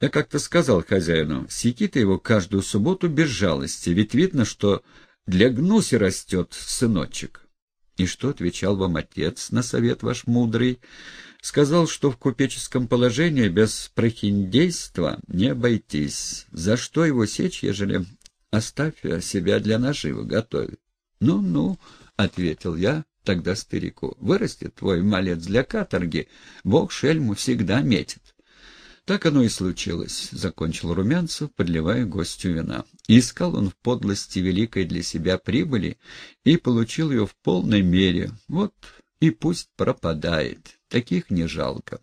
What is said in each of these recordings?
Я как-то сказал хозяину, секи ты его каждую субботу без жалости, ведь видно, что для гнуси растет сыночек. И что отвечал вам отец на совет ваш мудрый? Сказал, что в купеческом положении без прохиндейства не обойтись. За что его сечь, ежели оставь себя для наживы готовит? Ну-ну, — ответил я тогда старику, — вырастет твой малец для каторги, бог шельму всегда метит. Так оно и случилось, — закончил Румянцев, подливая гостю вина. искал он в подлости великой для себя прибыли и получил ее в полной мере. Вот и пусть пропадает. Таких не жалко.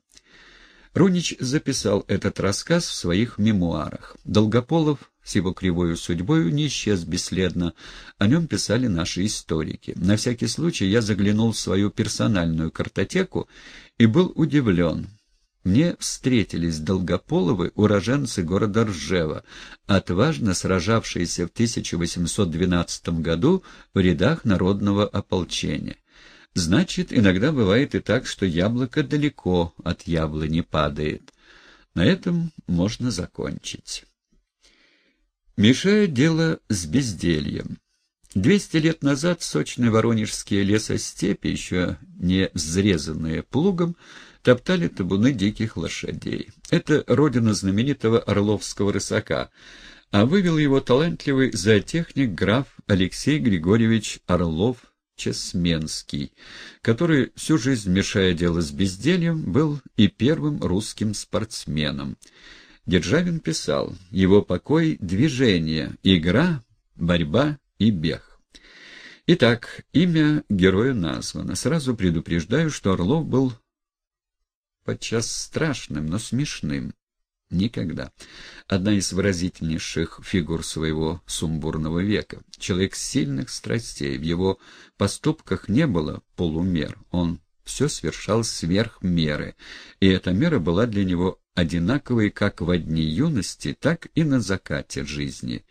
Рунич записал этот рассказ в своих мемуарах. Долгополов с его кривою судьбою не исчез бесследно. О нем писали наши историки. На всякий случай я заглянул в свою персональную картотеку и был удивлен. Мне встретились Долгополовы, уроженцы города Ржева, отважно сражавшиеся в 1812 году в рядах народного ополчения. Значит, иногда бывает и так, что яблоко далеко от яблони падает. На этом можно закончить. Мешает дело с бездельем. Двести лет назад сочные воронежские лесостепи, еще не взрезанные плугом, топтали табуны диких лошадей. Это родина знаменитого орловского рысака, а вывел его талантливый зоотехник граф Алексей Григорьевич Орлов-Чесменский, который, всю жизнь мешая дело с бездельем, был и первым русским спортсменом. Державин писал, его покой — движение, игра, борьба и бег. Итак, имя героя названо. Сразу предупреждаю, что Орлов был подчас страшным, но смешным. Никогда. Одна из выразительнейших фигур своего сумбурного века. Человек сильных страстей. В его поступках не было полумер. Он все совершал сверх меры. И эта мера была для него одинаковой как в дни юности, так и на закате жизни.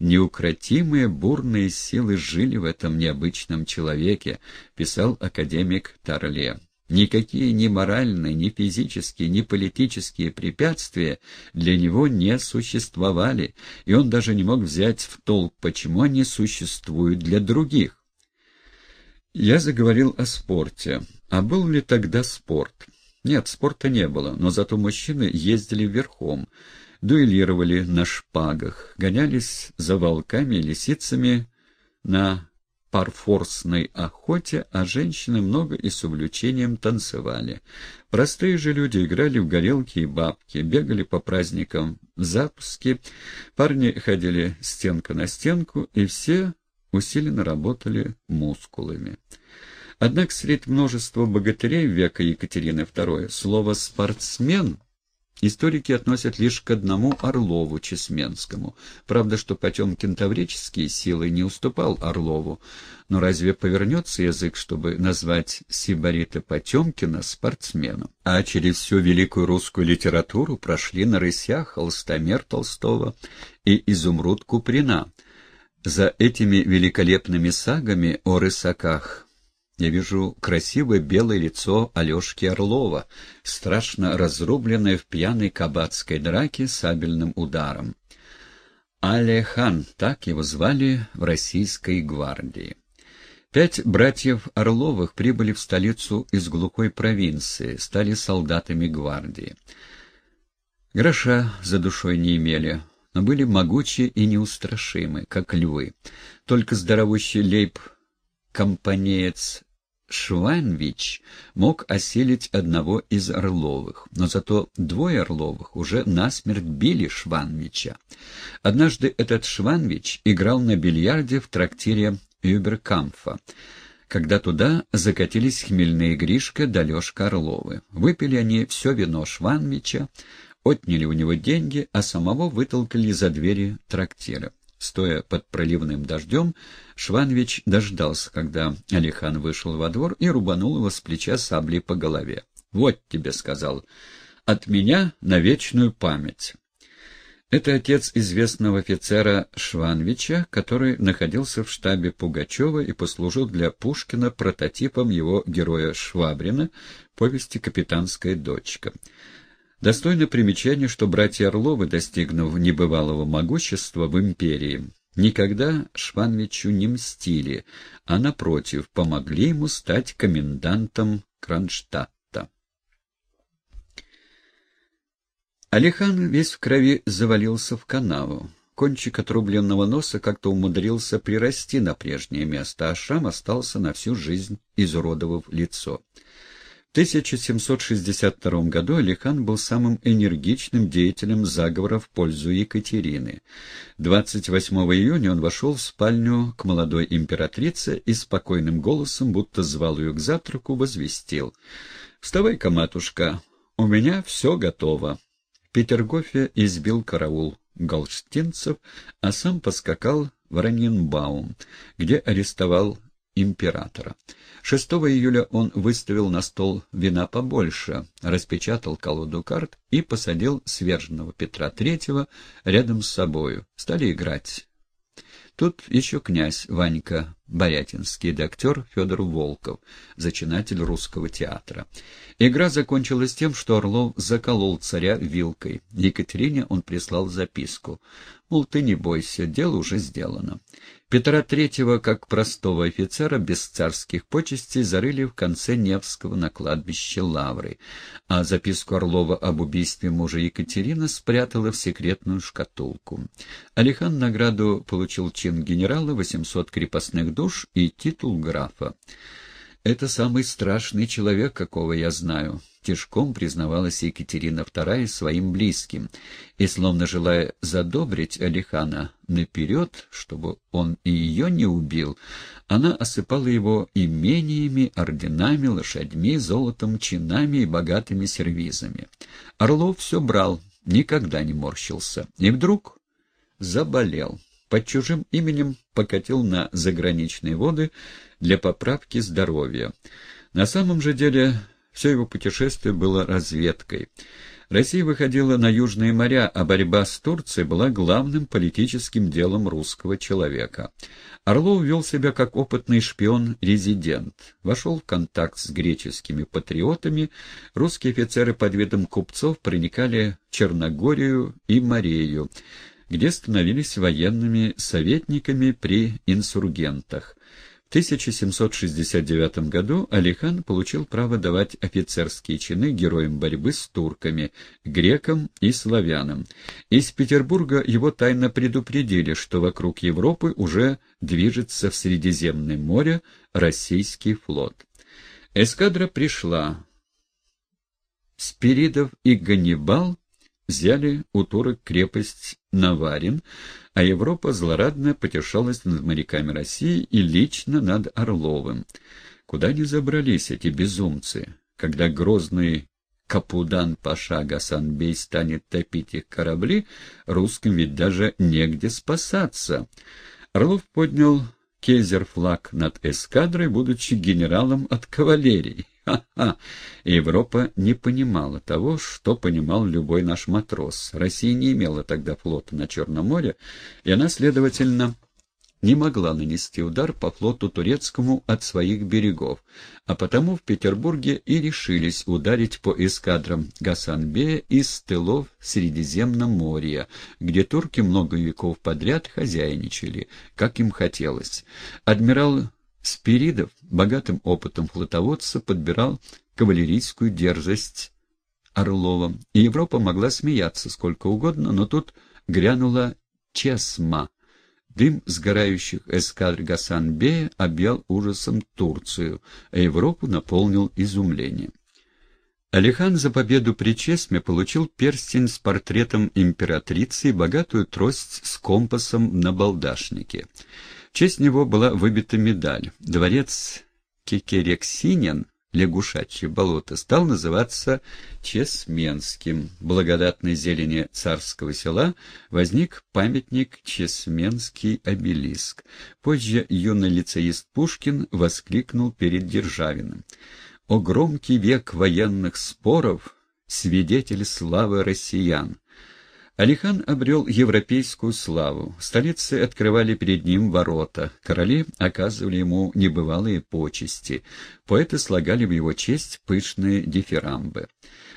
Неукротимые бурные силы жили в этом необычном человеке, писал академик Тарле. Никакие ни моральные, ни физические, ни политические препятствия для него не существовали, и он даже не мог взять в толк, почему они существуют для других. Я заговорил о спорте. А был ли тогда спорт? Нет, спорта не было, но зато мужчины ездили верхом, дуэлировали на шпагах, гонялись за волками и лисицами на парфорсной охоте, а женщины много и с увлечением танцевали. Простые же люди играли в горелки и бабки, бегали по праздникам в запуске, парни ходили стенка на стенку, и все усиленно работали мускулами. Однако среди множества богатырей века Екатерины II слово «спортсмен» Историки относят лишь к одному Орлову Чесменскому. Правда, что Потемкин таврические силы не уступал Орлову. Но разве повернется язык, чтобы назвать Сибарита Потемкина спортсменом? А через всю великую русскую литературу прошли на рысях Холстомер Толстого и Изумруд Куприна. За этими великолепными сагами о рысаках я вижу красивое белое лицо Алешки Орлова, страшно разрубленное в пьяной кабацкой драке сабельным ударом. Алехан, так его звали в российской гвардии. Пять братьев Орловых прибыли в столицу из глухой провинции, стали солдатами гвардии. Гроша за душой не имели, но были могучи и неустрашимы, как львы. Только здоровущий лейб компанеец Шванвич мог осилить одного из Орловых, но зато двое Орловых уже насмерть били Шванвича. Однажды этот Шванвич играл на бильярде в трактире Юберкамфа, когда туда закатились хмельные Гришка да Лешка Орловы. Выпили они все вино Шванвича, отняли у него деньги, а самого вытолкали за двери трактира. Стоя под проливным дождем, Шванович дождался, когда Алихан вышел во двор и рубанул его с плеча саблей по голове. «Вот тебе», — сказал, — «от меня на вечную память». Это отец известного офицера Шванвича, который находился в штабе Пугачева и послужил для Пушкина прототипом его героя Швабрина, повести «Капитанская дочка». Достойно примечания, что братья Орловы, достигнув небывалого могущества в империи, никогда Шванвичу не мстили, а, напротив, помогли ему стать комендантом Кронштадта. Алихан весь в крови завалился в канаву. Кончик отрубленного носа как-то умудрился прирасти на прежнее место, а шрам остался на всю жизнь, изуродовав лицо. В 1762 году Алихан был самым энергичным деятелем заговора в пользу Екатерины. 28 июня он вошел в спальню к молодой императрице и спокойным голосом, будто звал ее к завтраку, возвестил. «Вставай-ка, матушка, у меня все готово». Петергофе избил караул галштинцев, а сам поскакал в Раненбаум, где арестовал императора. 6 июля он выставил на стол вина побольше, распечатал колоду карт и посадил сверженного Петра III рядом с собою. Стали играть. Тут еще князь Ванька Борятинский, да актер Федор Волков, зачинатель русского театра. Игра закончилась тем, что Орлов заколол царя вилкой. Екатерине он прислал записку. Мол, ты не бойся, дело уже сделано. Петра Третьего, как простого офицера, без царских почестей, зарыли в конце Невского на кладбище Лавры, а записку Орлова об убийстве мужа Екатерина спрятала в секретную шкатулку. Алихан награду получил чин генерала, 800 крепостных душ и титул графа. «Это самый страшный человек, какого я знаю», — тяжком признавалась Екатерина II своим близким, и, словно желая задобрить Алихана наперед, чтобы он и ее не убил, она осыпала его имениями, орденами, лошадьми, золотом, чинами и богатыми сервизами. Орлов все брал, никогда не морщился, и вдруг заболел под чужим именем покатил на заграничные воды для поправки здоровья. На самом же деле все его путешествие было разведкой. Россия выходила на южные моря, а борьба с Турцией была главным политическим делом русского человека. Орлов вел себя как опытный шпион-резидент. Вошел в контакт с греческими патриотами, русские офицеры под видом купцов проникали в Черногорию и Морею, где становились военными советниками при инсургентах. В 1769 году Алихан получил право давать офицерские чины героям борьбы с турками, грекам и славянам. Из Петербурга его тайно предупредили, что вокруг Европы уже движется в Средиземное море российский флот. Эскадра пришла. Спиридов и Ганнибал взяли у турок крепость Наварин, а Европа злорадно потешалась над моряками России и лично над Орловым. Куда не забрались эти безумцы, когда грозный Капудан Паша Гасанбей станет топить их корабли, русским ведь даже негде спасаться. Орлов поднял кейзер-флаг над эскадрой, будучи генералом от кавалерии. Ха-ха! Европа не понимала того, что понимал любой наш матрос. Россия не имела тогда флота на Черном море, и она, следовательно, не могла нанести удар по флоту турецкому от своих берегов, а потому в Петербурге и решились ударить по эскадрам Гасанбея из тылов Средиземноморья, где турки много веков подряд хозяйничали, как им хотелось. Адмирал Спиридов, богатым опытом флотоводца, подбирал кавалерийскую дерзость Орлова, и Европа могла смеяться сколько угодно, но тут грянула Чесма. Дым сгорающих эскадр Гасан-Бея объял ужасом Турцию, а Европу наполнил изумлением. Алихан за победу при Чесме получил перстень с портретом императрицы и богатую трость с компасом на балдашнике. В честь него была выбита медаль. Дворец Кекерексинин, лягушачье болото, стал называться Чесменским. В благодатной зелени царского села возник памятник Чесменский обелиск. Позже юный лицеист Пушкин воскликнул перед Державиным. «О громкий век военных споров, свидетель славы россиян!» Алихан обрел европейскую славу. Столицы открывали перед ним ворота, короли оказывали ему небывалые почести, поэты слагали в его честь пышные дифирамбы.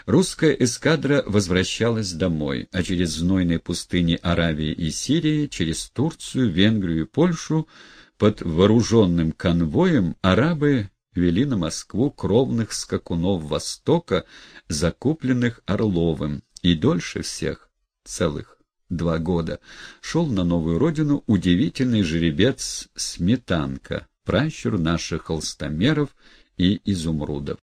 Русская эскадра возвращалась домой, а через знойные пустыни Аравии и Сирии, через Турцию, Венгрию и Польшу, под вооруженным конвоем арабы вели на Москву кровных скакунов Востока, закупленных Орловым, и дольше всех, целых два года, шел на новую родину удивительный жеребец Сметанка, пращур наших холстомеров и изумрудов.